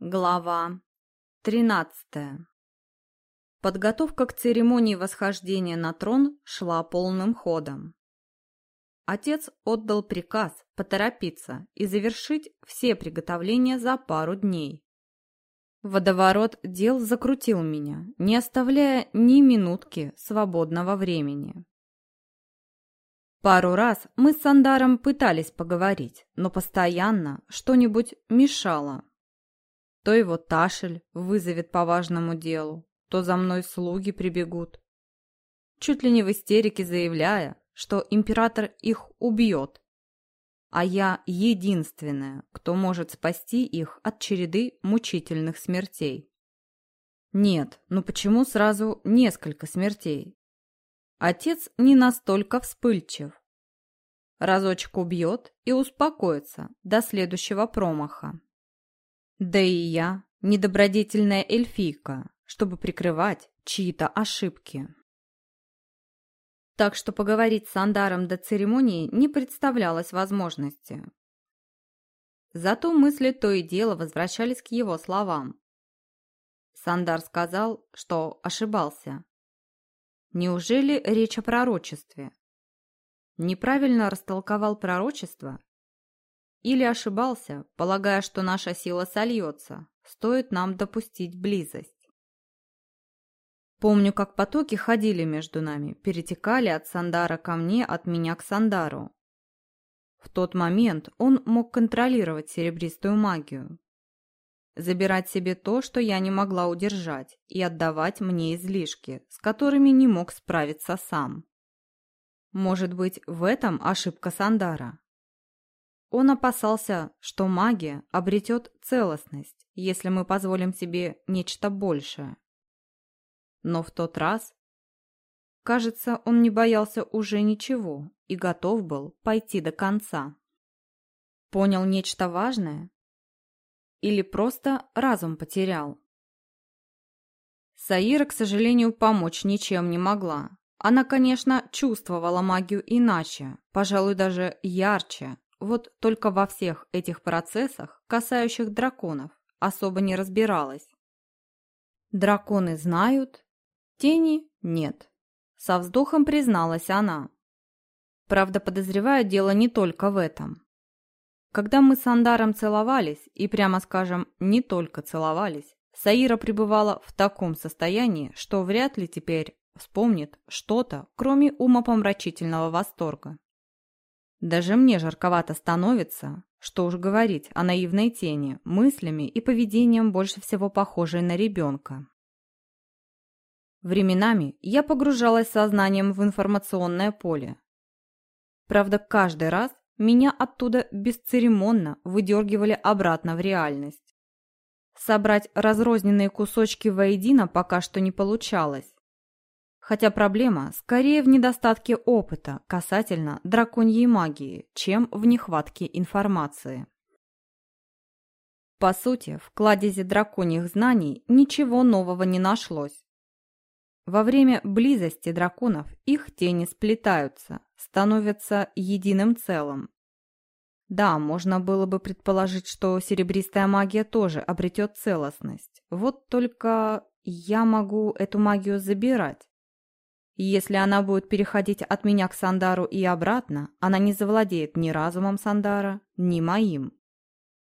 Глава 13. Подготовка к церемонии восхождения на трон шла полным ходом. Отец отдал приказ поторопиться и завершить все приготовления за пару дней. Водоворот дел закрутил меня, не оставляя ни минутки свободного времени. Пару раз мы с Сандаром пытались поговорить, но постоянно что-нибудь мешало. То его Ташель вызовет по важному делу, то за мной слуги прибегут. Чуть ли не в истерике заявляя, что император их убьет, а я единственная, кто может спасти их от череды мучительных смертей. Нет, ну почему сразу несколько смертей? Отец не настолько вспыльчив. Разочек убьет и успокоится до следующего промаха. Да и я недобродетельная эльфийка, чтобы прикрывать чьи-то ошибки. Так что поговорить с Андаром до церемонии не представлялось возможности. Зато мысли то и дело возвращались к его словам. Сандар сказал, что ошибался, Неужели речь о пророчестве? Неправильно растолковал пророчество? Или ошибался, полагая, что наша сила сольется, стоит нам допустить близость? Помню, как потоки ходили между нами, перетекали от Сандара ко мне, от меня к Сандару. В тот момент он мог контролировать серебристую магию, забирать себе то, что я не могла удержать, и отдавать мне излишки, с которыми не мог справиться сам. Может быть, в этом ошибка Сандара? Он опасался, что магия обретет целостность, если мы позволим себе нечто большее. Но в тот раз, кажется, он не боялся уже ничего и готов был пойти до конца. Понял нечто важное или просто разум потерял? Саира, к сожалению, помочь ничем не могла. Она, конечно, чувствовала магию иначе, пожалуй, даже ярче. Вот только во всех этих процессах, касающих драконов, особо не разбиралась. Драконы знают, тени нет. Со вздохом призналась она. Правда, подозреваю, дело не только в этом. Когда мы с Андаром целовались, и прямо скажем, не только целовались, Саира пребывала в таком состоянии, что вряд ли теперь вспомнит что-то, кроме умопомрачительного восторга. Даже мне жарковато становится, что уж говорить о наивной тени, мыслями и поведением больше всего похожей на ребенка. Временами я погружалась сознанием в информационное поле. Правда, каждый раз меня оттуда бесцеремонно выдергивали обратно в реальность. Собрать разрозненные кусочки воедино пока что не получалось. Хотя проблема скорее в недостатке опыта касательно драконьей магии, чем в нехватке информации. По сути, в кладезе драконьих знаний ничего нового не нашлось. Во время близости драконов их тени сплетаются, становятся единым целым. Да, можно было бы предположить, что серебристая магия тоже обретет целостность. Вот только я могу эту магию забирать. Если она будет переходить от меня к Сандару и обратно, она не завладеет ни разумом Сандара, ни моим.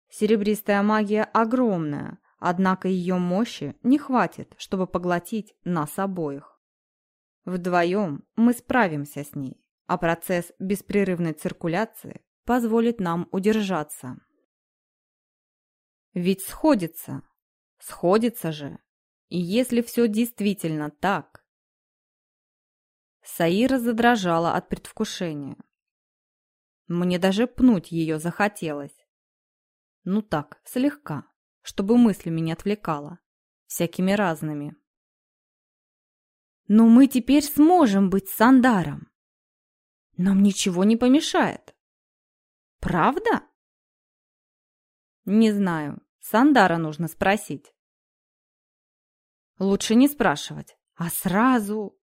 Серебристая магия огромная, Однако ее мощи не хватит, чтобы поглотить нас обоих. Вдвоем мы справимся с ней, а процесс беспрерывной циркуляции позволит нам удержаться. Ведь сходится, сходится же. И если все действительно так... Саира задрожала от предвкушения. Мне даже пнуть ее захотелось. Ну так, слегка чтобы мыслями не отвлекала. Всякими разными. Но мы теперь сможем быть с Сандаром. Нам ничего не помешает. Правда? Не знаю. Сандара нужно спросить. Лучше не спрашивать, а сразу...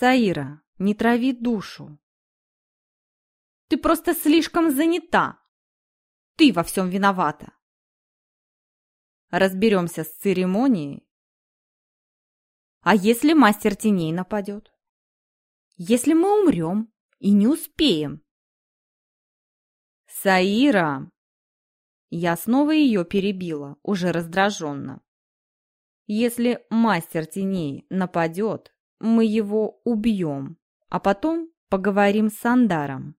Саира, не трави душу. Ты просто слишком занята. Ты во всем виновата. разберемся с церемонией. А если мастер теней нападет? Если мы умрем и не успеем? Саира! Я снова ее перебила, уже раздраженно. Если мастер теней нападет, мы его убьем, а потом поговорим с Андаром.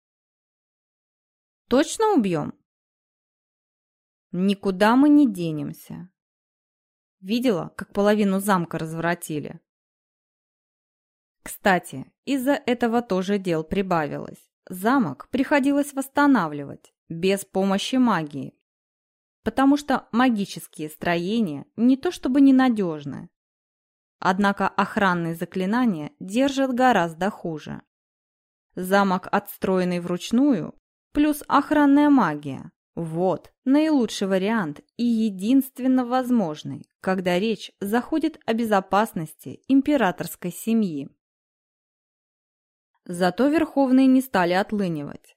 Точно убьем? Никуда мы не денемся. Видела, как половину замка разворотили? Кстати, из-за этого тоже дел прибавилось. Замок приходилось восстанавливать без помощи магии, потому что магические строения не то чтобы ненадежны. Однако охранные заклинания держат гораздо хуже. Замок, отстроенный вручную, плюс охранная магия, вот наилучший вариант и единственно возможный, когда речь заходит о безопасности императорской семьи. Зато верховные не стали отлынивать.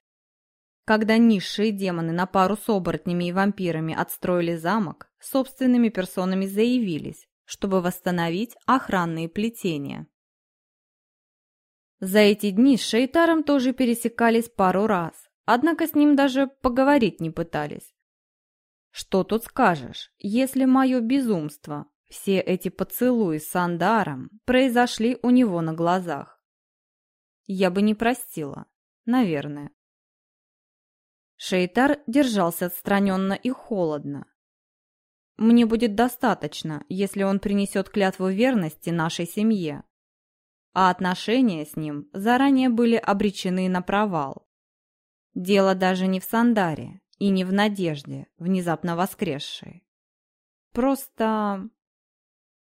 Когда низшие демоны на пару с оборотнями и вампирами отстроили замок, собственными персонами заявились, чтобы восстановить охранные плетения. За эти дни с Шейтаром тоже пересекались пару раз, Однако с ним даже поговорить не пытались. Что тут скажешь, если мое безумство, все эти поцелуи с Андаром произошли у него на глазах? Я бы не простила, наверное. Шейтар держался отстраненно и холодно. Мне будет достаточно, если он принесет клятву верности нашей семье. А отношения с ним заранее были обречены на провал. Дело даже не в Сандаре и не в Надежде, внезапно воскресшей. Просто...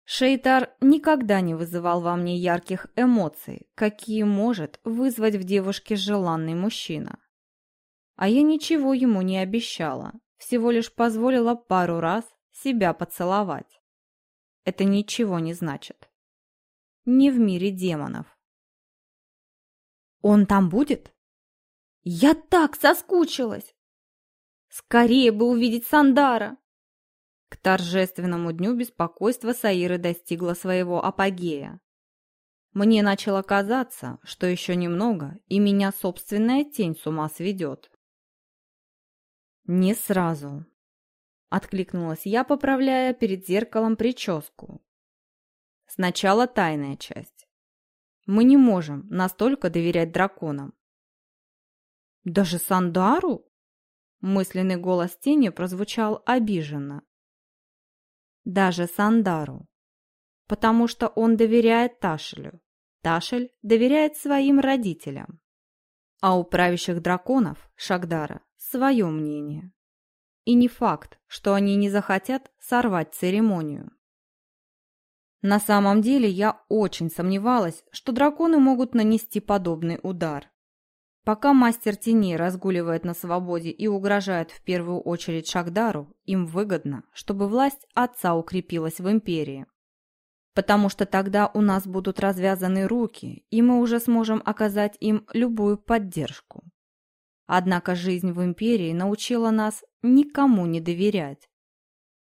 Шейтар никогда не вызывал во мне ярких эмоций, какие может вызвать в девушке желанный мужчина. А я ничего ему не обещала, всего лишь позволила пару раз себя поцеловать. Это ничего не значит. Не в мире демонов. «Он там будет?» Я так соскучилась! Скорее бы увидеть Сандара! К торжественному дню беспокойство Саиры достигло своего апогея. Мне начало казаться, что еще немного, и меня собственная тень с ума сведет. «Не сразу», — откликнулась я, поправляя перед зеркалом прическу. «Сначала тайная часть. Мы не можем настолько доверять драконам. Даже Сандару? Мысленный голос тени прозвучал обиженно. Даже Сандару. Потому что он доверяет Ташелю. Ташель доверяет своим родителям. А у правящих драконов, Шагдара, свое мнение. И не факт, что они не захотят сорвать церемонию. На самом деле я очень сомневалась, что драконы могут нанести подобный удар. Пока мастер теней разгуливает на свободе и угрожает в первую очередь Шагдару, им выгодно, чтобы власть отца укрепилась в империи. Потому что тогда у нас будут развязаны руки, и мы уже сможем оказать им любую поддержку. Однако жизнь в империи научила нас никому не доверять.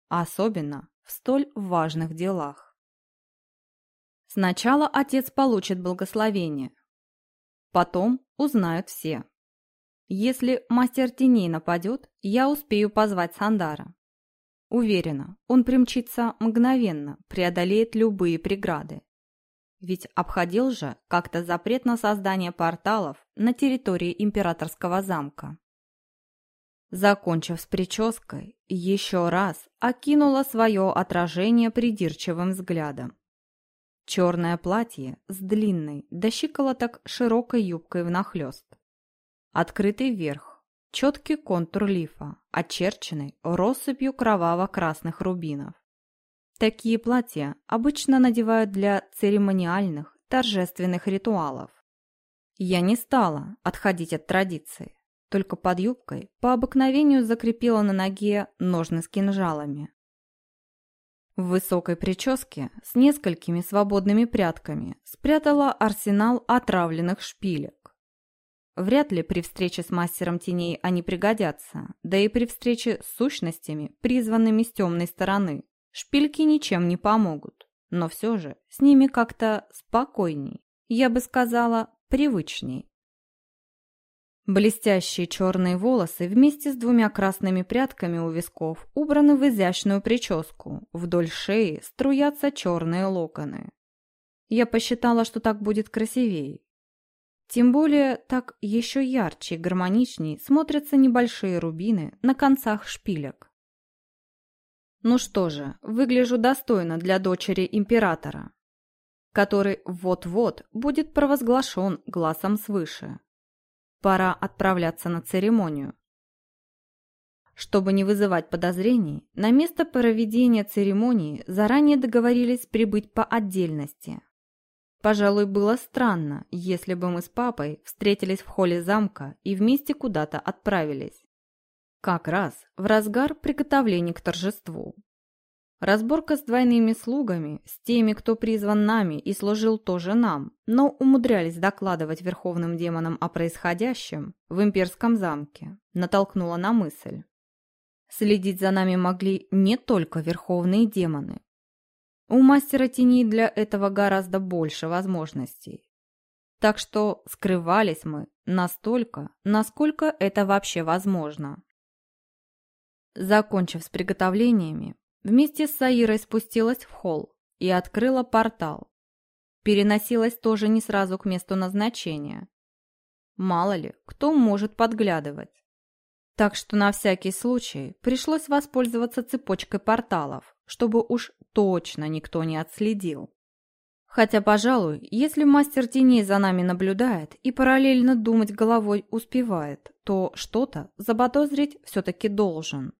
Особенно в столь важных делах. Сначала отец получит благословение, Потом узнают все. Если мастер теней нападет, я успею позвать Сандара. Уверена, он примчится мгновенно, преодолеет любые преграды. Ведь обходил же как-то запрет на создание порталов на территории императорского замка. Закончив с прической, еще раз окинула свое отражение придирчивым взглядом. Черное платье с длинной, до щиколоток широкой юбкой внахлёст. Открытый верх, четкий контур лифа, очерченный россыпью кроваво-красных рубинов. Такие платья обычно надевают для церемониальных, торжественных ритуалов. Я не стала отходить от традиции, только под юбкой по обыкновению закрепила на ноге ножны с кинжалами. В высокой прическе с несколькими свободными прядками спрятала арсенал отравленных шпилек. Вряд ли при встрече с мастером теней они пригодятся, да и при встрече с сущностями, призванными с темной стороны, шпильки ничем не помогут. Но все же с ними как-то спокойней, я бы сказала, привычней. Блестящие черные волосы вместе с двумя красными прядками у висков убраны в изящную прическу. Вдоль шеи струятся черные локоны. Я посчитала, что так будет красивее. Тем более, так еще ярче и гармоничней смотрятся небольшие рубины на концах шпилек. Ну что же, выгляжу достойно для дочери императора, который вот-вот будет провозглашен глазом свыше. Пора отправляться на церемонию. Чтобы не вызывать подозрений, на место проведения церемонии заранее договорились прибыть по отдельности. Пожалуй, было странно, если бы мы с папой встретились в холле замка и вместе куда-то отправились. Как раз в разгар приготовлений к торжеству. Разборка с двойными слугами, с теми, кто призван нами и служил тоже нам, но умудрялись докладывать верховным демонам о происходящем в имперском замке, натолкнула на мысль. Следить за нами могли не только верховные демоны. У мастера теней для этого гораздо больше возможностей. Так что скрывались мы настолько, насколько это вообще возможно. Закончив с приготовлениями, Вместе с Саирой спустилась в холл и открыла портал. Переносилась тоже не сразу к месту назначения. Мало ли, кто может подглядывать. Так что на всякий случай пришлось воспользоваться цепочкой порталов, чтобы уж точно никто не отследил. Хотя, пожалуй, если мастер теней за нами наблюдает и параллельно думать головой успевает, то что-то заподозрить все-таки должен.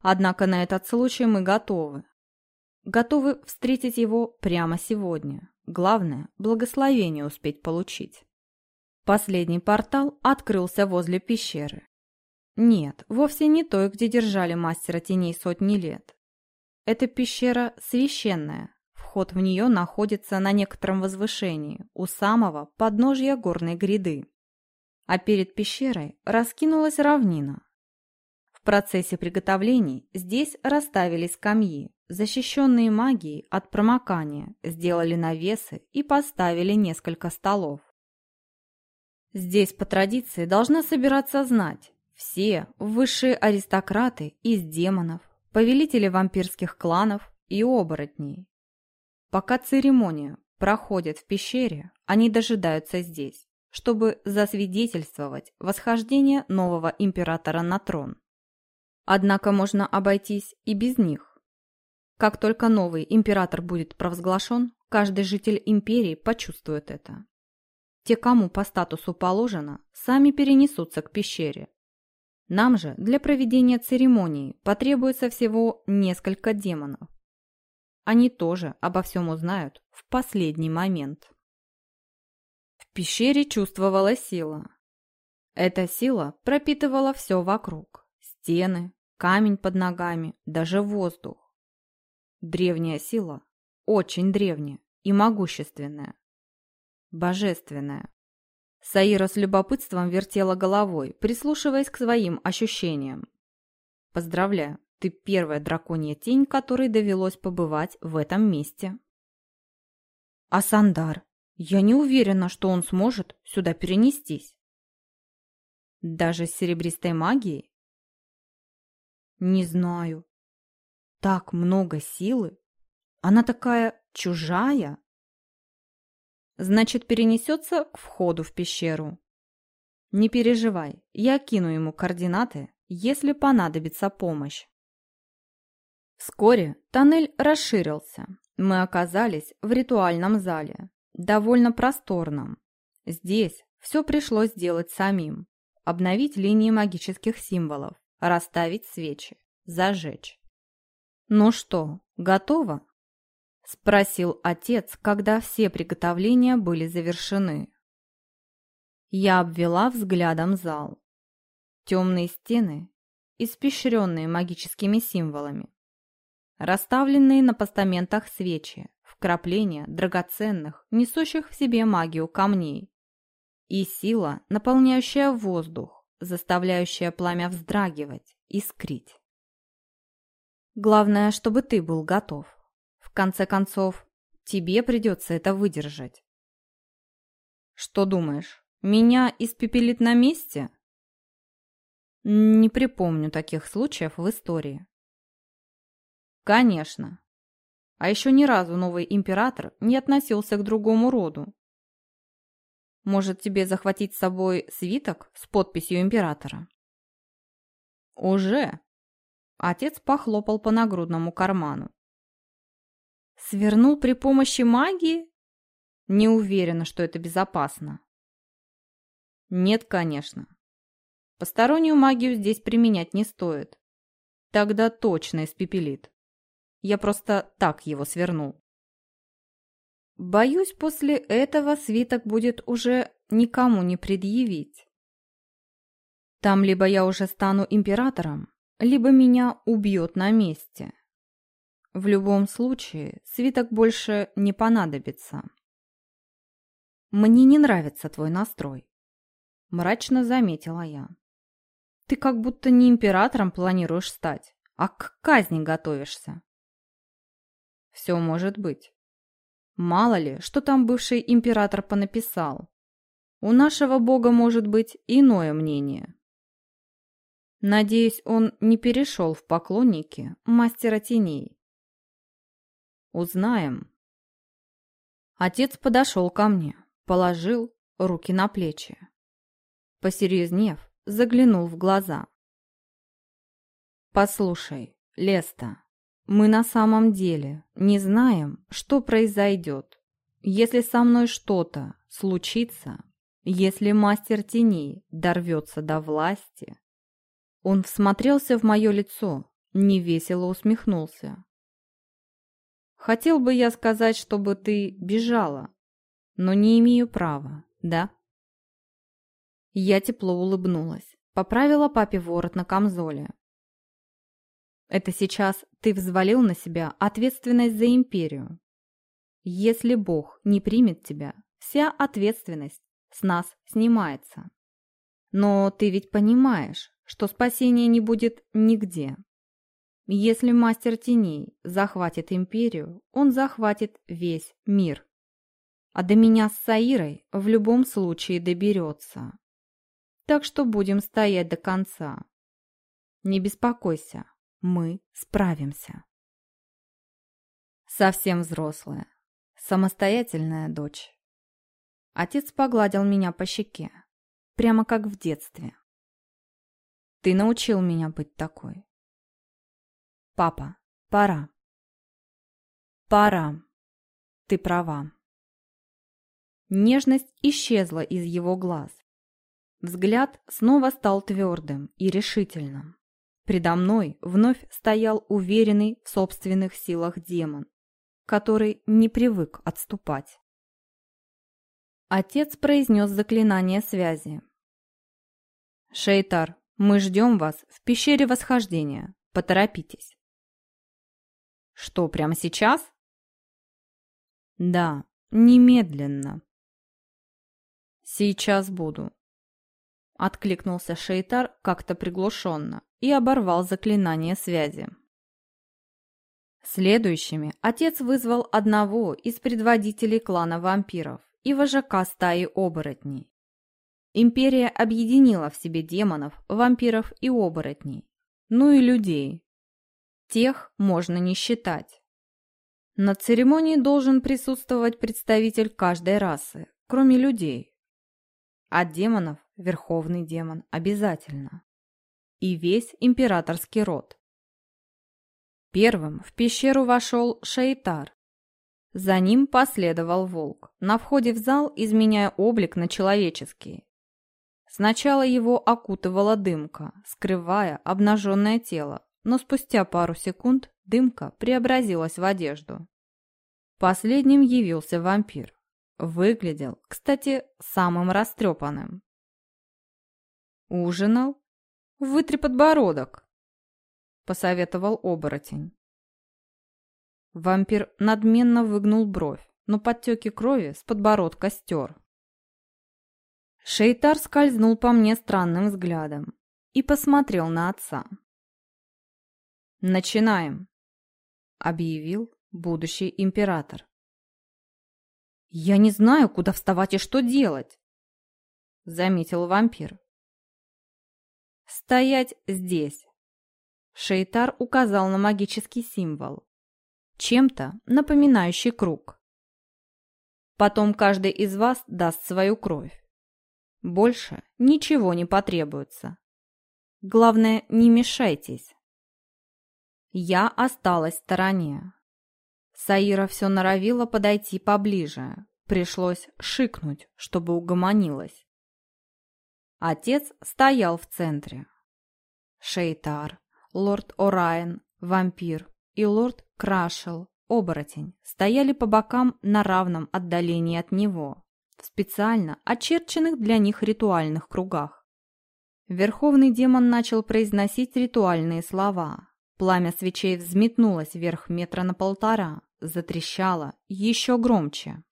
Однако на этот случай мы готовы. Готовы встретить его прямо сегодня. Главное – благословение успеть получить. Последний портал открылся возле пещеры. Нет, вовсе не той, где держали мастера теней сотни лет. Эта пещера священная. Вход в нее находится на некотором возвышении, у самого подножья горной гряды. А перед пещерой раскинулась равнина, в процессе приготовлений здесь расставили скамьи, защищенные магией от промокания, сделали навесы и поставили несколько столов. Здесь по традиции должна собираться знать все высшие аристократы из демонов, повелители вампирских кланов и оборотней. Пока церемония проходит в пещере, они дожидаются здесь, чтобы засвидетельствовать восхождение нового императора на трон. Однако можно обойтись и без них. Как только новый император будет провозглашен, каждый житель империи почувствует это. Те, кому по статусу положено, сами перенесутся к пещере. Нам же для проведения церемонии потребуется всего несколько демонов. Они тоже обо всем узнают в последний момент. В пещере чувствовала сила. Эта сила пропитывала все вокруг. Стены, камень под ногами, даже воздух. Древняя сила, очень древняя и могущественная. Божественная. Саира с любопытством вертела головой, прислушиваясь к своим ощущениям. «Поздравляю, ты первая драконья тень, которой довелось побывать в этом месте». «А Сандар? Я не уверена, что он сможет сюда перенестись». «Даже с серебристой магией?» Не знаю. Так много силы. Она такая чужая. Значит, перенесется к входу в пещеру. Не переживай, я кину ему координаты, если понадобится помощь. Вскоре тоннель расширился. Мы оказались в ритуальном зале, довольно просторном. Здесь все пришлось сделать самим. Обновить линии магических символов, расставить свечи, зажечь. «Ну что, готово?» – спросил отец, когда все приготовления были завершены. Я обвела взглядом зал. Темные стены, испещренные магическими символами. Расставленные на постаментах свечи, вкрапления драгоценных, несущих в себе магию камней. и сила, наполняющая воздух, заставляющая пламя вздрагивать, искрить. Главное, чтобы ты был готов. В конце концов, тебе придется это выдержать. Что думаешь, меня испепелит на месте? Не припомню таких случаев в истории. Конечно. А еще ни разу новый император не относился к другому роду. Может, тебе захватить с собой свиток с подписью императора? Уже. Отец похлопал по нагрудному карману. Свернул при помощи магии? Не уверена, что это безопасно. Нет, конечно. Постороннюю магию здесь применять не стоит. Тогда точно испепелит. Я просто так его свернул. Боюсь, после этого свиток будет уже никому не предъявить. Там либо я уже стану императором, либо меня убьет на месте. В любом случае, свиток больше не понадобится. Мне не нравится твой настрой, мрачно заметила я. Ты как будто не императором планируешь стать, а к казни готовишься. Все может быть. Мало ли, что там бывший император понаписал. У нашего бога может быть иное мнение. Надеюсь, он не перешел в поклонники мастера теней. Узнаем. Отец подошел ко мне, положил руки на плечи. Посерьезнев, заглянул в глаза. «Послушай, Леста, мы на самом деле не знаем, что произойдет. Если со мной что-то случится, если мастер теней дорвется до власти... Он всмотрелся в мое лицо, невесело усмехнулся. Хотел бы я сказать, чтобы ты бежала, но не имею права, да? Я тепло улыбнулась, поправила папе ворот на камзоле. Это сейчас ты взвалил на себя ответственность за империю. Если Бог не примет тебя, вся ответственность с нас снимается. Но ты ведь понимаешь, что спасения не будет нигде. Если мастер теней захватит империю, он захватит весь мир. А до меня с Саирой в любом случае доберется. Так что будем стоять до конца. Не беспокойся, мы справимся. Совсем взрослая, самостоятельная дочь. Отец погладил меня по щеке, прямо как в детстве. Ты научил меня быть такой. Папа, пора. Пора. Ты права. Нежность исчезла из его глаз. Взгляд снова стал твердым и решительным. Предо мной вновь стоял уверенный в собственных силах демон, который не привык отступать. Отец произнес заклинание связи. «Шейтар, мы ждем вас в пещере восхождения. Поторопитесь». «Что, прямо сейчас?» «Да, немедленно». «Сейчас буду», — откликнулся Шейтар как-то приглушенно и оборвал заклинание связи. Следующими отец вызвал одного из предводителей клана вампиров и вожака стаи оборотней. Империя объединила в себе демонов, вампиров и оборотней, ну и людей. Тех можно не считать. На церемонии должен присутствовать представитель каждой расы, кроме людей. От демонов – верховный демон обязательно и весь императорский род. Первым в пещеру вошел Шейтар. За ним последовал волк, на входе в зал изменяя облик на человеческий. Сначала его окутывала дымка, скрывая обнаженное тело, но спустя пару секунд дымка преобразилась в одежду. Последним явился вампир. Выглядел, кстати, самым растрепанным. Ужинал Вытри подбородок, посоветовал оборотень. Вампир надменно выгнул бровь, но подтеки крови с подбородка стер. Шейтар скользнул по мне странным взглядом и посмотрел на отца. «Начинаем», — объявил будущий император. «Я не знаю, куда вставать и что делать», — заметил вампир. «Стоять здесь», — Шейтар указал на магический символ, чем-то напоминающий круг. «Потом каждый из вас даст свою кровь. Больше ничего не потребуется. Главное, не мешайтесь. Я осталась в стороне. Саира все норовила подойти поближе. Пришлось шикнуть, чтобы угомонилась. Отец стоял в центре. Шейтар, лорд Орайен, вампир и лорд Крашел, оборотень, стояли по бокам на равном отдалении от него в специально очерченных для них ритуальных кругах. Верховный демон начал произносить ритуальные слова. Пламя свечей взметнулось вверх метра на полтора, затрещало еще громче.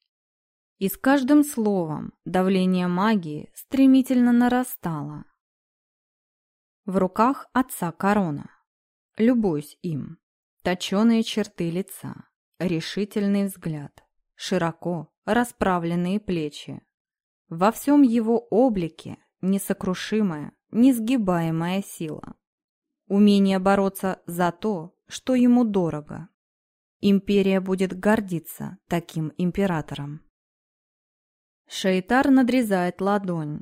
И с каждым словом давление магии стремительно нарастало. В руках отца корона. Любуюсь им. Точеные черты лица, решительный взгляд, широко расправленные плечи. Во всем его облике несокрушимая, несгибаемая сила. Умение бороться за то, что ему дорого. Империя будет гордиться таким императором. Шейтар надрезает ладонь,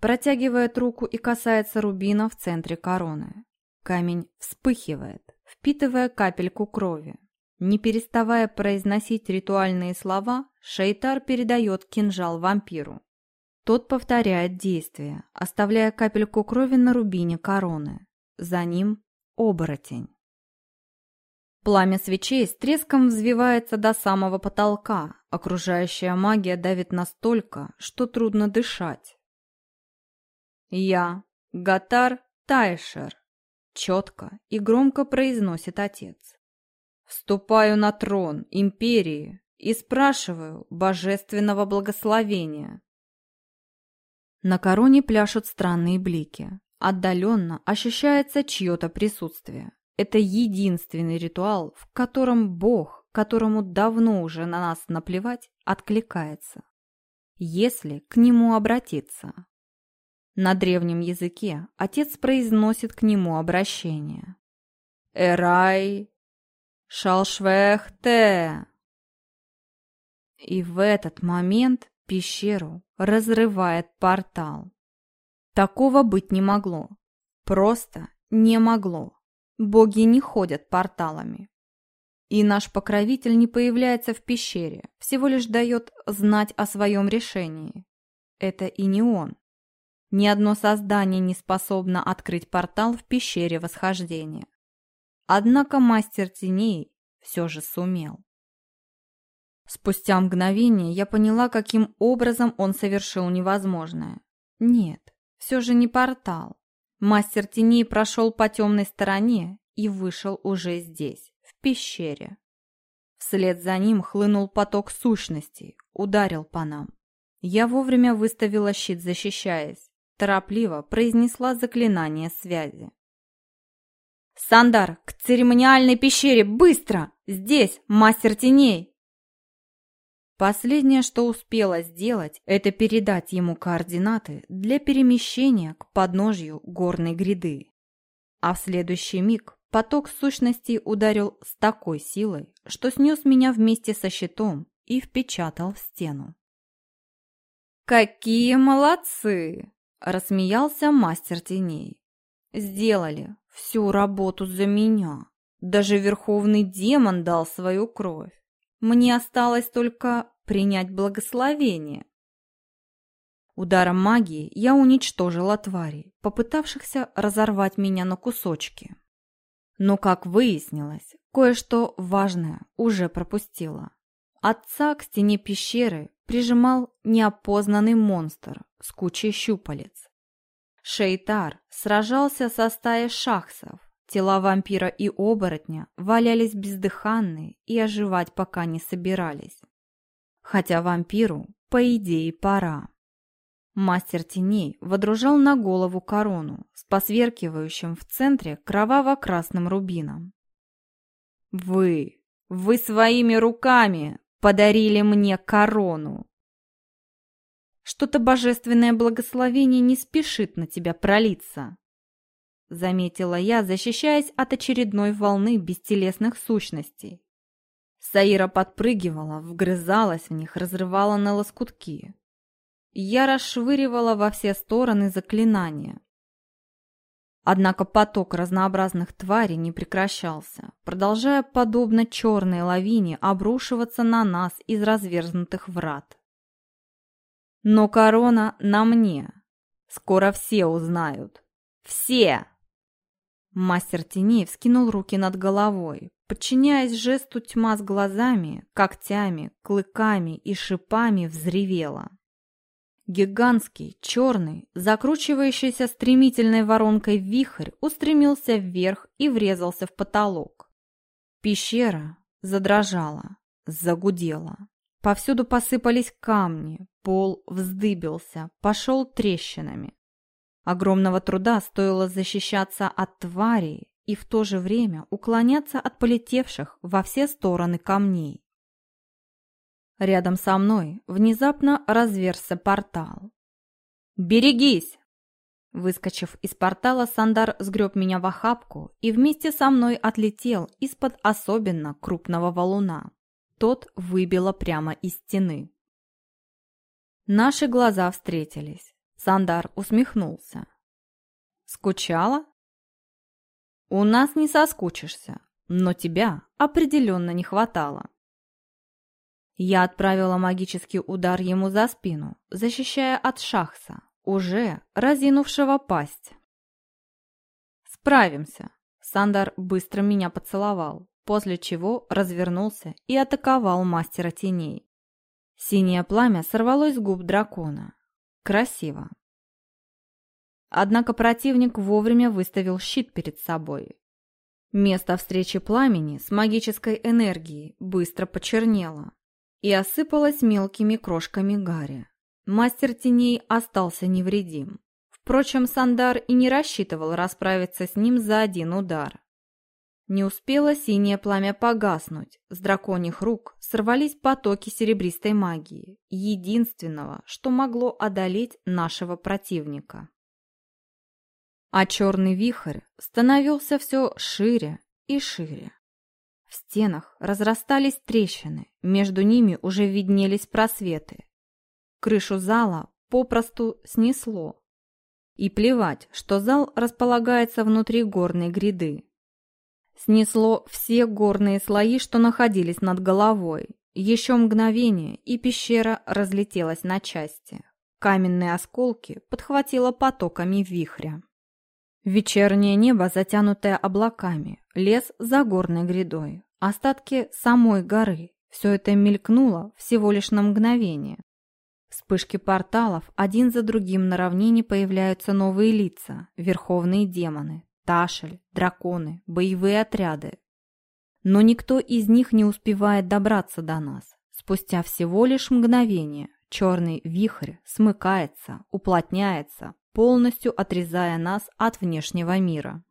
протягивает руку и касается рубина в центре короны. Камень вспыхивает, впитывая капельку крови. Не переставая произносить ритуальные слова, Шейтар передает кинжал вампиру. Тот повторяет действие, оставляя капельку крови на рубине короны. За ним оборотень. Пламя свечей с треском взвивается до самого потолка. Окружающая магия давит настолько, что трудно дышать. «Я, Гатар Тайшер», — четко и громко произносит отец. Вступаю на трон империи и спрашиваю божественного благословения. На короне пляшут странные блики. Отдаленно ощущается чье-то присутствие. Это единственный ритуал, в котором Бог, которому давно уже на нас наплевать, откликается. Если к нему обратиться. На древнем языке отец произносит к нему обращение. «Эрай Шалшвехте!» И в этот момент пещеру разрывает портал. Такого быть не могло. Просто не могло. Боги не ходят порталами. И наш покровитель не появляется в пещере, всего лишь дает знать о своем решении. Это и не он. Ни одно создание не способно открыть портал в пещере восхождения. Однако мастер теней все же сумел. Спустя мгновение я поняла, каким образом он совершил невозможное. Нет, все же не портал. Мастер теней прошел по темной стороне и вышел уже здесь, пещере. Вслед за ним хлынул поток сущностей, ударил по нам. Я вовремя выставила щит, защищаясь, торопливо произнесла заклинание связи. «Сандар, к церемониальной пещере, быстро! Здесь, мастер теней!» Последнее, что успела сделать, это передать ему координаты для перемещения к подножью горной гряды. А в следующий миг поток сущностей ударил с такой силой, что снес меня вместе со щитом и впечатал в стену. «Какие молодцы!» – рассмеялся мастер теней. «Сделали, всю работу за меня. Даже верховный демон дал свою кровь. Мне осталось только принять благословение. Ударом магии я уничтожила тварей, попытавшихся разорвать меня на кусочки. Но, как выяснилось, кое-что важное уже пропустила. Отца к стене пещеры прижимал неопознанный монстр с кучей щупалец. Шейтар сражался со стаей шахсов. Тела вампира и оборотня валялись бездыханные и оживать пока не собирались. Хотя вампиру, по идее, пора. Мастер теней водружал на голову корону с посверкивающим в центре кроваво-красным рубином. «Вы, вы своими руками подарили мне корону!» Что-то божественное благословение не спешит на тебя пролиться. Заметила я, защищаясь от очередной волны бестелесных сущностей. Саира подпрыгивала, вгрызалась в них, разрывала на лоскутки. Я расшвыривала во все стороны заклинания. Однако поток разнообразных тварей не прекращался, продолжая, подобно черной лавине, обрушиваться на нас из разверзнутых врат. Но корона на мне. Скоро все узнают. Все! Мастер теней вскинул руки над головой, подчиняясь жесту тьма с глазами, когтями, клыками и шипами взревела. Гигантский, черный, закручивающийся стремительной воронкой вихрь устремился вверх и врезался в потолок. Пещера задрожала, загудела. Повсюду посыпались камни, пол вздыбился, пошел трещинами. Огромного труда стоило защищаться от тварей и в то же время уклоняться от полетевших во все стороны камней. Рядом со мной внезапно разверзся портал. «Берегись!» Выскочив из портала, Сандар сгреб меня в охапку и вместе со мной отлетел из-под особенно крупного валуна. Тот выбило прямо из стены. Наши глаза встретились. Сандар усмехнулся. «Скучала?» «У нас не соскучишься, но тебя определенно не хватало». Я отправила магический удар ему за спину, защищая от шахса, уже разинувшего пасть. «Справимся!» Сандар быстро меня поцеловал после чего развернулся и атаковал мастера теней. Синее пламя сорвалось с губ дракона. Красиво. Однако противник вовремя выставил щит перед собой. Место встречи пламени с магической энергией быстро почернело и осыпалось мелкими крошками гари. Мастер теней остался невредим. Впрочем, Сандар и не рассчитывал расправиться с ним за один удар. Не успело синее пламя погаснуть, с драконьих рук сорвались потоки серебристой магии, единственного, что могло одолеть нашего противника. А черный вихрь становился все шире и шире. Стенах разрастались трещины, между ними уже виднелись просветы. Крышу зала попросту снесло. И плевать, что зал располагается внутри горной гряды. Снесло все горные слои, что находились над головой. Еще мгновение, и пещера разлетелась на части. Каменные осколки подхватило потоками вихря. Вечернее небо, затянутое облаками, лес за горной грядой, остатки самой горы. Все это мелькнуло всего лишь на мгновение. Вспышки порталов, один за другим на равнине появляются новые лица, верховные демоны, Ташель, драконы, боевые отряды. Но никто из них не успевает добраться до нас. Спустя всего лишь мгновение черный вихрь смыкается, уплотняется, полностью отрезая нас от внешнего мира.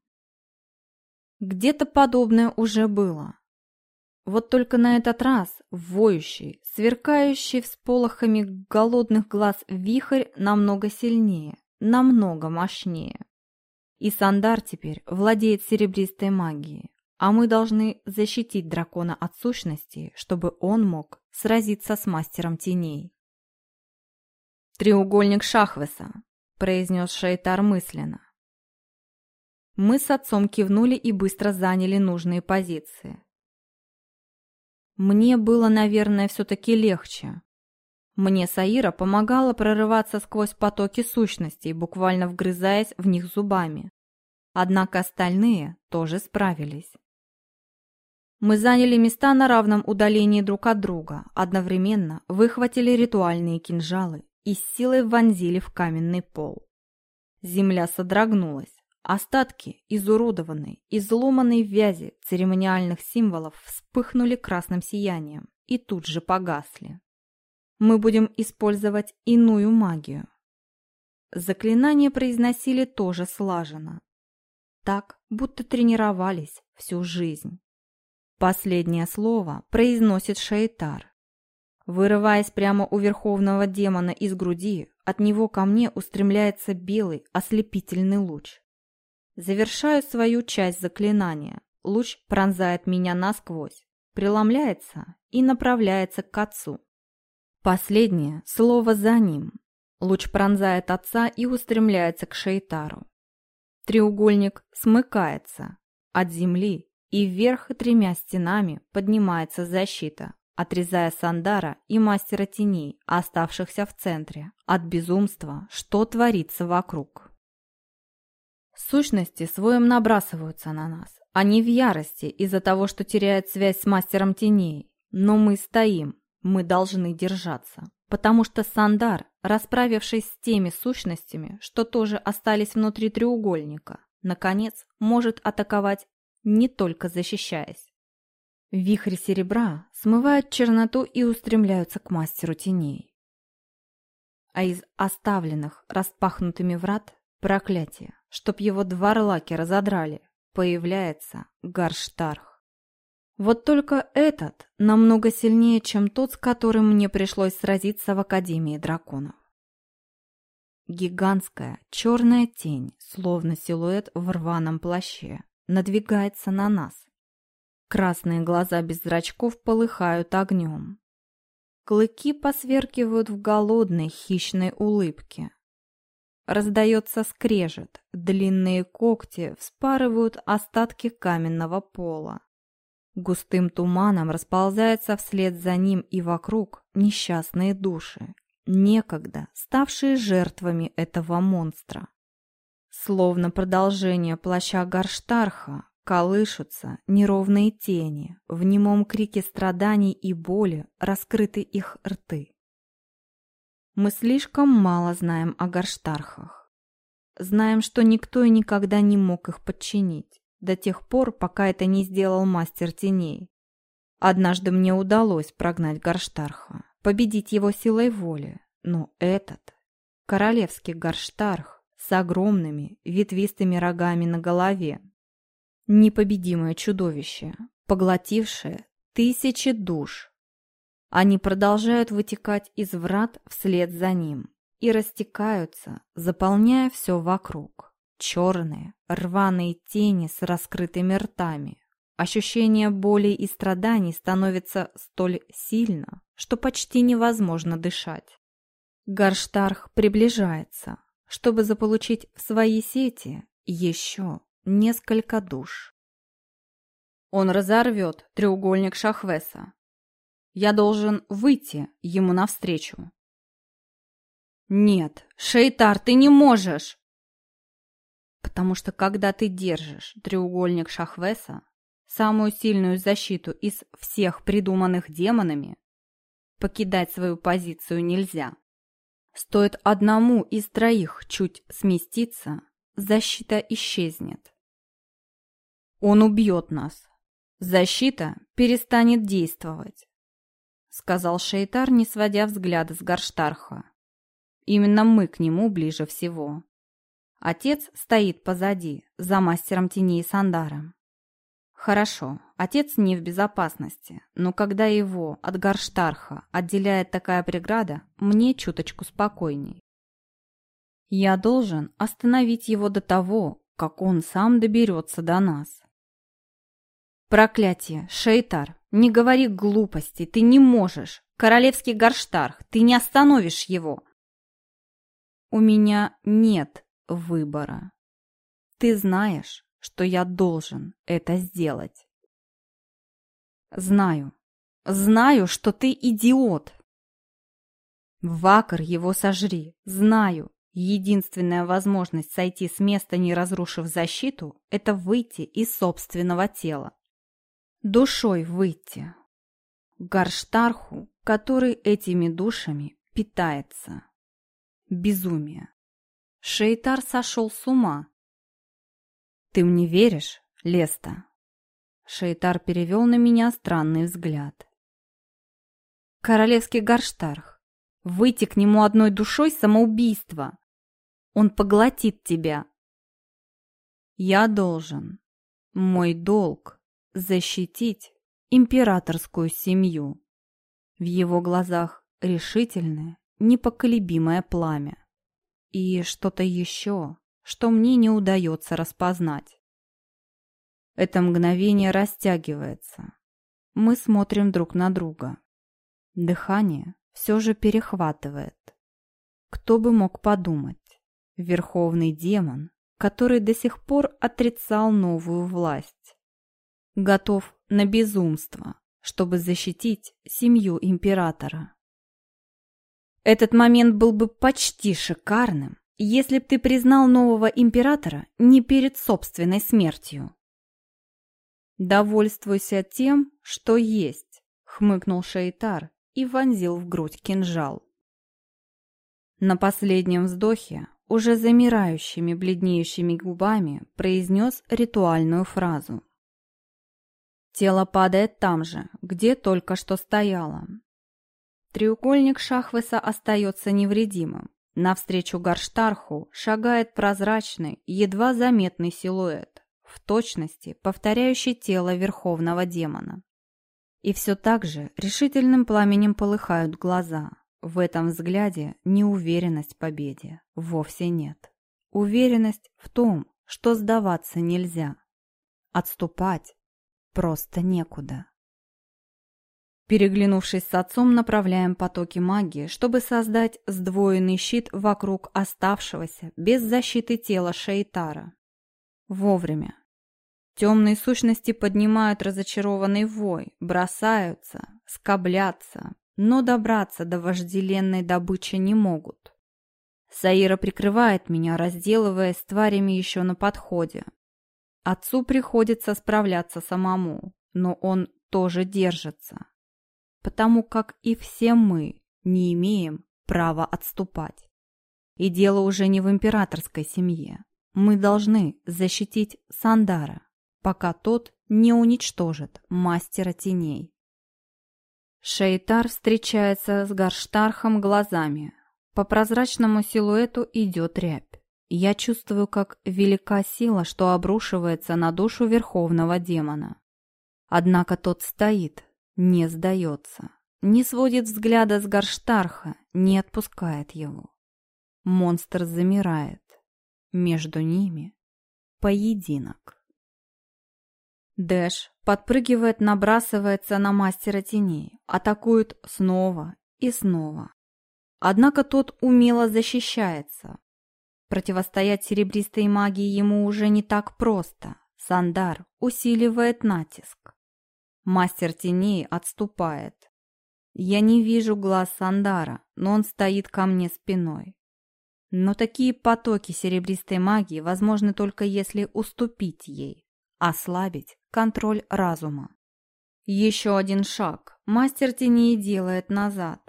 Где-то подобное уже было. Вот только на этот раз воющий, сверкающий всполохами голодных глаз вихрь намного сильнее, намного мощнее. И Сандар теперь владеет серебристой магией, а мы должны защитить дракона от сущности, чтобы он мог сразиться с мастером теней. «Треугольник Шахвеса», — произнес Шейтар мысленно. Мы с отцом кивнули и быстро заняли нужные позиции. Мне было, наверное, все-таки легче. Мне Саира помогала прорываться сквозь потоки сущностей, буквально вгрызаясь в них зубами. Однако остальные тоже справились. Мы заняли места на равном удалении друг от друга, одновременно выхватили ритуальные кинжалы и с силой вонзили в каменный пол. Земля содрогнулась. Остатки изуродованной, изломанной вязи церемониальных символов вспыхнули красным сиянием и тут же погасли. Мы будем использовать иную магию. Заклинания произносили тоже слаженно. Так, будто тренировались всю жизнь. Последнее слово произносит Шейтар. Вырываясь прямо у верховного демона из груди, от него ко мне устремляется белый ослепительный луч. Завершаю свою часть заклинания. Луч пронзает меня насквозь, преломляется и направляется к отцу. Последнее слово за ним. Луч пронзает отца и устремляется к Шейтару. Треугольник смыкается. От земли и вверх тремя стенами поднимается защита, отрезая Сандара и Мастера Теней, оставшихся в центре, от безумства, что творится вокруг. Сущности своим набрасываются на нас. Они в ярости из-за того, что теряют связь с Мастером Теней. Но мы стоим, мы должны держаться. Потому что Сандар, расправившись с теми сущностями, что тоже остались внутри треугольника, наконец может атаковать, не только защищаясь. Вихри серебра смывают черноту и устремляются к мастеру теней. А из оставленных распахнутыми врат проклятие, чтоб его дварлаки разодрали, появляется Гарштарх. Вот только этот намного сильнее, чем тот, с которым мне пришлось сразиться в Академии драконов. Гигантская черная тень, словно силуэт в рваном плаще, надвигается на нас. Красные глаза без зрачков полыхают огнем. Клыки посверкивают в голодной хищной улыбке. Раздается скрежет, длинные когти вспарывают остатки каменного пола. Густым туманом расползается вслед за ним и вокруг несчастные души, некогда ставшие жертвами этого монстра. Словно продолжение плаща Гарштарха, Колышутся неровные тени, в немом крике страданий и боли раскрыты их рты. Мы слишком мало знаем о горштархах. Знаем, что никто и никогда не мог их подчинить, до тех пор, пока это не сделал мастер теней. Однажды мне удалось прогнать горштарха, победить его силой воли, но этот, королевский горштарх с огромными ветвистыми рогами на голове, Непобедимое чудовище, поглотившее тысячи душ. Они продолжают вытекать из врат вслед за ним и растекаются, заполняя все вокруг. Черные, рваные тени с раскрытыми ртами. Ощущение боли и страданий становится столь сильно, что почти невозможно дышать. Гарштарх приближается, чтобы заполучить в свои сети еще несколько душ. Он разорвет треугольник Шахвеса. Я должен выйти ему навстречу. Нет, Шейтар, ты не можешь! Потому что когда ты держишь треугольник Шахвеса, самую сильную защиту из всех придуманных демонами, покидать свою позицию нельзя. Стоит одному из троих чуть сместиться, защита исчезнет. Он убьет нас. Защита перестанет действовать, сказал Шейтар, не сводя взгляда с Гарштарха. Именно мы к нему ближе всего. Отец стоит позади, за мастером теней Сандаром. Хорошо, отец не в безопасности, но когда его от Гарштарха отделяет такая преграда, мне чуточку спокойней. Я должен остановить его до того, как он сам доберется до нас. Проклятие, Шейтар, не говори глупости, ты не можешь. Королевский Гарштарх, ты не остановишь его. У меня нет выбора. Ты знаешь, что я должен это сделать. Знаю. Знаю, что ты идиот. Вакар его сожри. Знаю. Единственная возможность сойти с места, не разрушив защиту, это выйти из собственного тела душой выйти. Гарштарху, который этими душами питается. Безумие. Шейтар сошел с ума. «Ты мне веришь, Леста?» Шейтар перевел на меня странный взгляд. «Королевский Гарштарх. Выйти к нему одной душой – самоубийство. Он поглотит тебя. Я должен. Мой долг — защитить императорскую семью. В его глазах решительное, непоколебимое пламя. И что-то еще, что мне не удается распознать. Это мгновение растягивается. Мы смотрим друг на друга. Дыхание все же перехватывает. Кто бы мог подумать? Верховный демон, который до сих пор отрицал новую власть. Готов на безумство, чтобы защитить семью императора. Этот момент был бы почти шикарным, если б ты признал нового императора не перед собственной смертью. «Довольствуйся тем, что есть», — хмыкнул Шейтар и вонзил в грудь кинжал. На последнем вздохе, уже замирающими бледнеющими губами, произнес ритуальную фразу. Тело падает там же, где только что стояло. Треугольник Шахвеса остается невредимым. Навстречу Гарштарху шагает прозрачный, едва заметный силуэт, в точности повторяющий тело верховного демона. И все так же решительным пламенем полыхают глаза. В этом взгляде неуверенность в победе вовсе нет. Уверенность в том, что сдаваться нельзя. Отступать просто некуда. Переглянувшись с отцом, направляем потоки магии, чтобы создать сдвоенный щит вокруг оставшегося без защиты тела Шейтара. Вовремя. Темные сущности поднимают разочарованный вой, бросаются, скоблятся, но добраться до вожделенной добычи не могут. Саира прикрывает меня, разделываясь с тварями еще на подходе. Отцу приходится справляться самому, но он тоже держится потому как и все мы не имеем права отступать. И дело уже не в императорской семье. Мы должны защитить Сандара, пока тот не уничтожит мастера теней. Шейтар встречается с Гарштархом глазами. По прозрачному силуэту идет рябь. Я чувствую, как велика сила, что обрушивается на душу верховного демона. Однако тот стоит, не сдается, не сводит взгляда с Гарштарха, не отпускает его. Монстр замирает. Между ними поединок. Дэш подпрыгивает, набрасывается на мастера теней, атакует снова и снова. Однако тот умело защищается. Противостоять серебристой магии ему уже не так просто. Сандар усиливает натиск. Мастер теней отступает. Я не вижу глаз Сандара, но он стоит ко мне спиной. Но такие потоки серебристой магии возможны только если уступить ей, ослабить контроль разума. Еще один шаг. Мастер теней делает назад.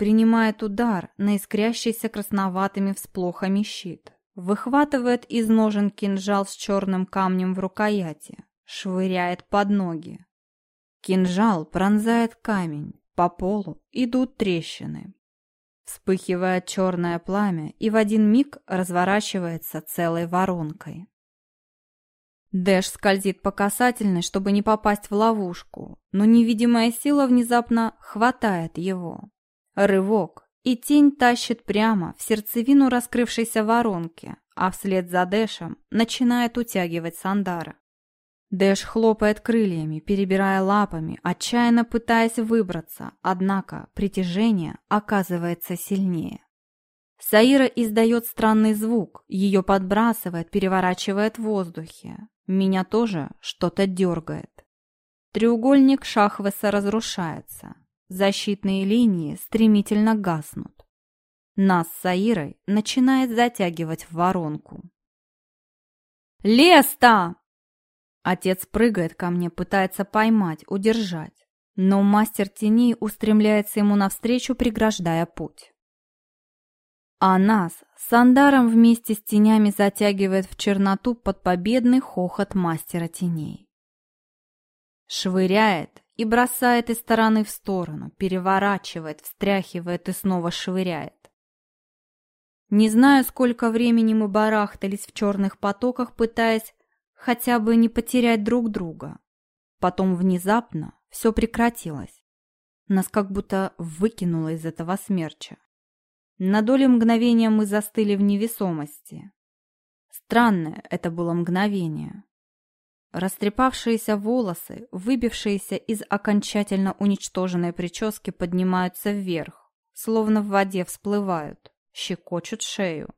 Принимает удар на искрящийся красноватыми всплохами щит. Выхватывает из ножен кинжал с черным камнем в рукояти. Швыряет под ноги. Кинжал пронзает камень, по полу идут трещины. Вспыхивает черное пламя и в один миг разворачивается целой воронкой. Дэш скользит по касательной, чтобы не попасть в ловушку, но невидимая сила внезапно хватает его. Рывок, и тень тащит прямо в сердцевину раскрывшейся воронки, а вслед за Дэшем начинает утягивать Сандара. Дэш хлопает крыльями, перебирая лапами, отчаянно пытаясь выбраться, однако притяжение оказывается сильнее. Саира издает странный звук, ее подбрасывает, переворачивает в воздухе. Меня тоже что-то дергает. Треугольник Шахвеса разрушается. Защитные линии стремительно гаснут. Нас с Саирой начинает затягивать в воронку. «Леста!» Отец прыгает ко мне, пытается поймать, удержать. Но мастер теней устремляется ему навстречу, преграждая путь. А нас с Андаром вместе с тенями затягивает в черноту под победный хохот мастера теней. Швыряет и бросает из стороны в сторону, переворачивает, встряхивает и снова швыряет. Не знаю, сколько времени мы барахтались в черных потоках, пытаясь хотя бы не потерять друг друга. Потом внезапно все прекратилось. Нас как будто выкинуло из этого смерча. На долю мгновения мы застыли в невесомости. Странное это было мгновение. Растрепавшиеся волосы, выбившиеся из окончательно уничтоженной прически, поднимаются вверх, словно в воде всплывают, щекочут шею.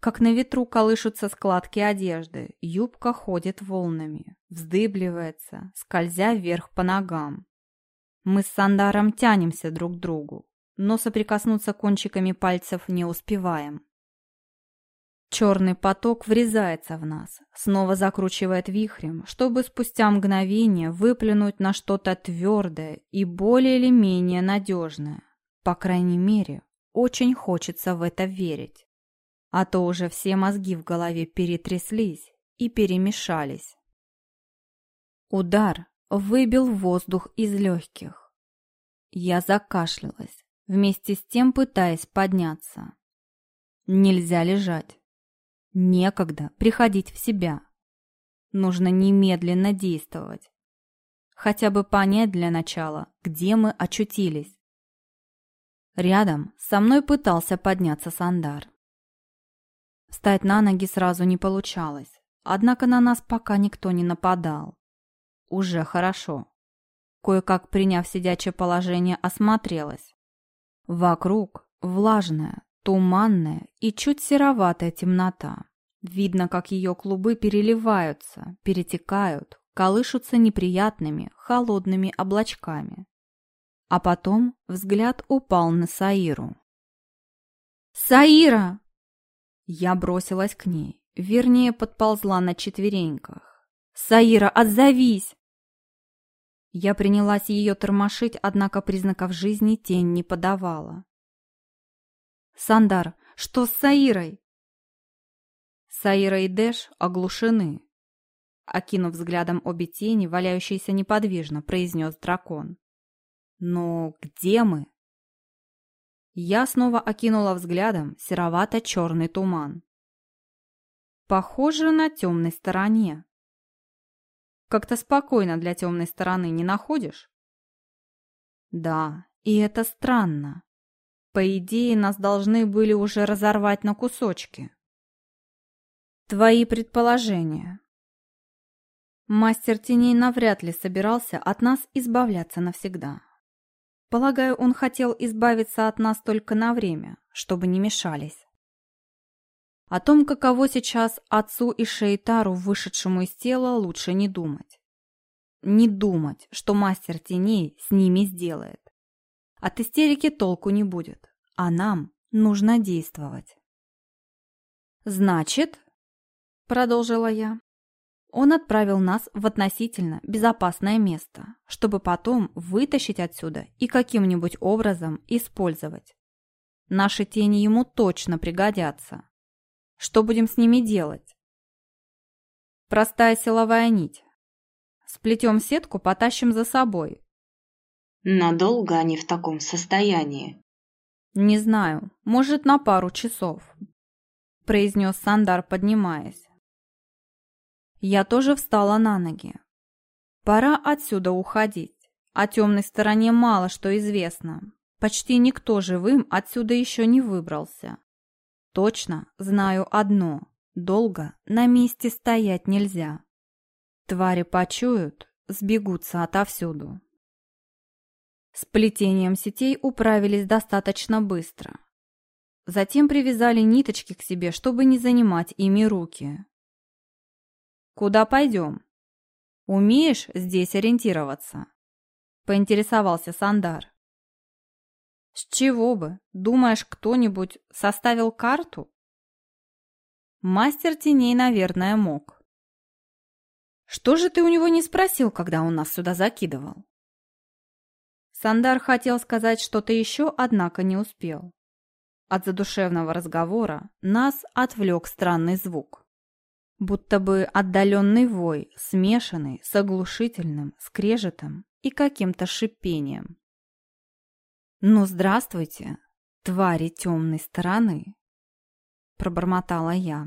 Как на ветру колышутся складки одежды, юбка ходит волнами, вздыбливается, скользя вверх по ногам. Мы с Сандаром тянемся друг к другу, но соприкоснуться кончиками пальцев не успеваем. Черный поток врезается в нас, снова закручивает вихрем, чтобы спустя мгновение выплюнуть на что-то твердое и более или менее надежное. По крайней мере, очень хочется в это верить. А то уже все мозги в голове перетряслись и перемешались. Удар выбил воздух из легких. Я закашлялась, вместе с тем пытаясь подняться. Нельзя лежать. Некогда приходить в себя. Нужно немедленно действовать. Хотя бы понять для начала, где мы очутились. Рядом со мной пытался подняться Сандар. Встать на ноги сразу не получалось, однако на нас пока никто не нападал. Уже хорошо. Кое-как приняв сидячее положение, осмотрелась. Вокруг влажная, туманная и чуть сероватая темнота. Видно, как ее клубы переливаются, перетекают, колышутся неприятными, холодными облачками. А потом взгляд упал на Саиру. «Саира!» Я бросилась к ней, вернее, подползла на четвереньках. «Саира, отзовись!» Я принялась ее тормошить, однако признаков жизни тень не подавала. «Сандар, что с Саирой?» Саира и Дэш оглушены. Окинув взглядом обе тени, валяющиеся неподвижно, произнес дракон. «Но где мы?» Я снова окинула взглядом серовато-черный туман. Похоже на темной стороне. Как-то спокойно для темной стороны не находишь? Да, и это странно. По идее, нас должны были уже разорвать на кусочки. Твои предположения. Мастер теней навряд ли собирался от нас избавляться навсегда. Полагаю, он хотел избавиться от нас только на время, чтобы не мешались. О том, каково сейчас отцу и Шейтару, вышедшему из тела, лучше не думать. Не думать, что мастер теней с ними сделает. От истерики толку не будет, а нам нужно действовать. «Значит», — продолжила я, он отправил нас в относительно безопасное место, чтобы потом вытащить отсюда и каким-нибудь образом использовать. Наши тени ему точно пригодятся. Что будем с ними делать? Простая силовая нить. Сплетем сетку, потащим за собой. Надолго они в таком состоянии? Не знаю, может на пару часов, произнес Сандар, поднимаясь. Я тоже встала на ноги. Пора отсюда уходить. О темной стороне мало что известно. Почти никто живым отсюда еще не выбрался. Точно знаю одно. Долго на месте стоять нельзя. Твари почуют, сбегутся отовсюду. С плетением сетей управились достаточно быстро. Затем привязали ниточки к себе, чтобы не занимать ими руки. «Куда пойдем?» «Умеешь здесь ориентироваться?» Поинтересовался Сандар. «С чего бы? Думаешь, кто-нибудь составил карту?» Мастер теней, наверное, мог. «Что же ты у него не спросил, когда он нас сюда закидывал?» Сандар хотел сказать что-то еще, однако не успел. От задушевного разговора нас отвлек странный звук будто бы отдаленный вой, смешанный с оглушительным скрежетом и каким-то шипением. «Ну, здравствуйте, твари темной стороны!» пробормотала я.